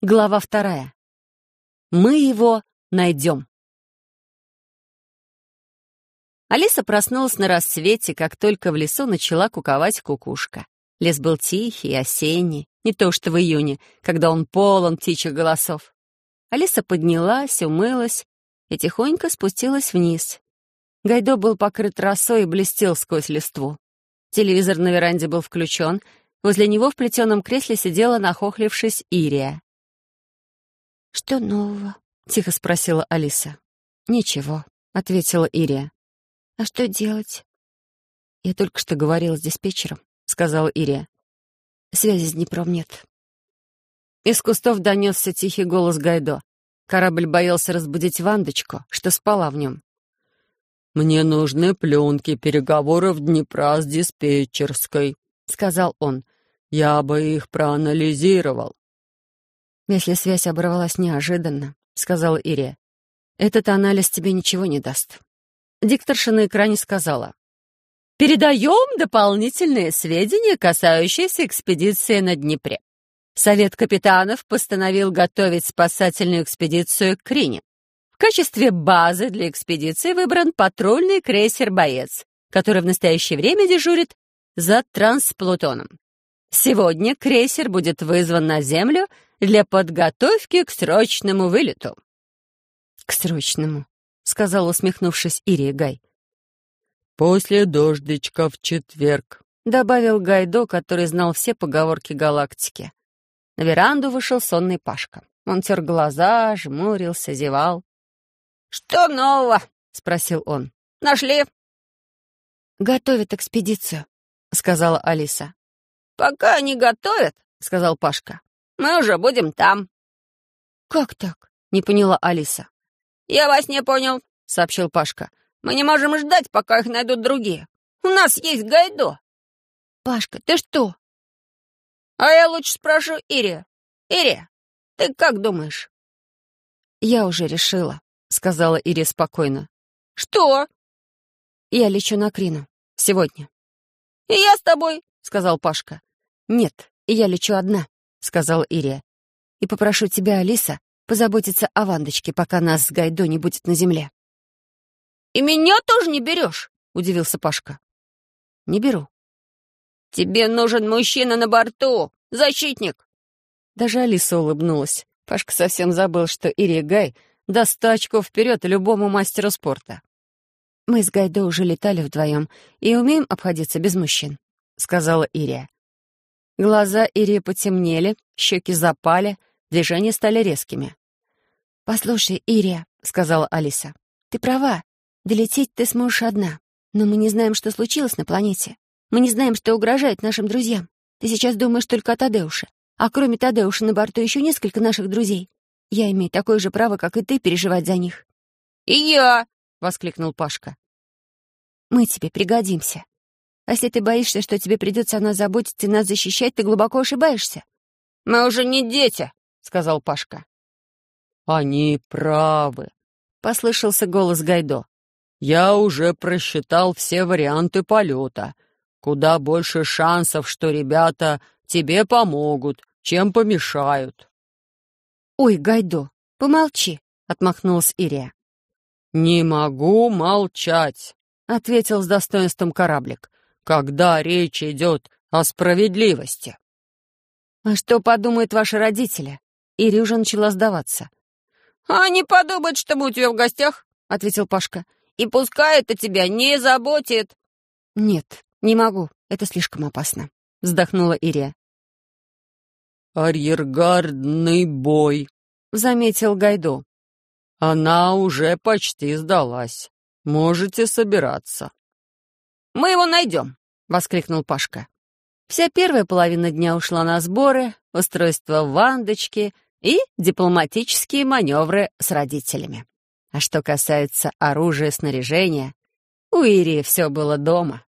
Глава вторая. Мы его найдем. Алиса проснулась на рассвете, как только в лесу начала куковать кукушка. Лес был тихий, осенний, не то что в июне, когда он полон птичьих голосов. Алиса поднялась, умылась и тихонько спустилась вниз. Гайдо был покрыт росой и блестел сквозь листву. Телевизор на веранде был включен, возле него в плетеном кресле сидела, нахохлившись, Ирия. «Что нового?» — тихо спросила Алиса. «Ничего», — ответила Ирия. «А что делать?» «Я только что говорила с диспетчером», — сказала Ирия. «Связи с Днепром нет». Из кустов донесся тихий голос Гайдо. Корабль боялся разбудить Вандочку, что спала в нем. «Мне нужны пленки переговоров Днепра с диспетчерской», — сказал он. «Я бы их проанализировал». «Если связь оборвалась неожиданно», — сказала Ирия, «этот анализ тебе ничего не даст». Дикторша на экране сказала, «Передаем дополнительные сведения, касающиеся экспедиции на Днепре. Совет капитанов постановил готовить спасательную экспедицию к Крине. В качестве базы для экспедиции выбран патрульный крейсер «Боец», который в настоящее время дежурит за трансплутоном. Сегодня крейсер будет вызван на Землю для подготовки к срочному вылету». «К срочному», — сказал, усмехнувшись Ирия Гай. «После дождичка в четверг», — добавил Гайдо, который знал все поговорки галактики. На веранду вышел сонный Пашка. Он тер глаза, жмурился, зевал. «Что нового?» — спросил он. «Нашли?» «Готовят экспедицию», — сказала Алиса. «Пока не готовят», — сказал Пашка. «Мы уже будем там». «Как так?» — не поняла Алиса. «Я вас не понял», — сообщил Пашка. «Мы не можем ждать, пока их найдут другие. У нас есть Гайдо». «Пашка, ты что?» «А я лучше спрошу Ирия. Ирия, ты как думаешь?» «Я уже решила», — сказала Ирия спокойно. «Что?» «Я лечу на Крину. Сегодня». «И я с тобой», — сказал Пашка. «Нет, я лечу одна», — сказала Ирия. «И попрошу тебя, Алиса, позаботиться о Вандочке, пока нас с Гайдо не будет на земле». «И меня тоже не берешь?» — удивился Пашка. «Не беру». «Тебе нужен мужчина на борту, защитник». Даже Алиса улыбнулась. Пашка совсем забыл, что Ирия Гай даст тачку вперед любому мастеру спорта. «Мы с Гайдо уже летали вдвоем и умеем обходиться без мужчин», — сказала Ирия. Глаза Ирии потемнели, щеки запали, движения стали резкими. «Послушай, Ирия», — сказала Алиса, — «ты права. Долететь ты сможешь одна. Но мы не знаем, что случилось на планете. Мы не знаем, что угрожает нашим друзьям. Ты сейчас думаешь только о Тадеуше. А кроме Тадеуша на борту еще несколько наших друзей. Я имею такое же право, как и ты, переживать за них». «И я!» — воскликнул Пашка. «Мы тебе пригодимся. А если ты боишься, что тебе придется о нас заботиться и нас защищать, ты глубоко ошибаешься». «Мы уже не дети», — сказал Пашка. «Они правы», — послышался голос Гайдо. «Я уже просчитал все варианты полета. Куда больше шансов, что ребята тебе помогут, чем помешают». «Ой, Гайдо, помолчи», — отмахнулась Ирия. «Не могу молчать», — ответил с достоинством кораблик когда речь идет о справедливости. А что подумают ваши родители? Ири уже начала сдаваться. «Они подумают, что мы у тебя в гостях», — ответил Пашка. «И пускай это тебя не заботит». «Нет, не могу. Это слишком опасно», — вздохнула Ирия. «Арьергардный бой», — заметил Гайдо. «Она уже почти сдалась. Можете собираться». «Мы его найдем», — воскликнул Пашка. Вся первая половина дня ушла на сборы, устройство вандочки и дипломатические маневры с родителями. А что касается оружия и снаряжения, у Ирии все было дома.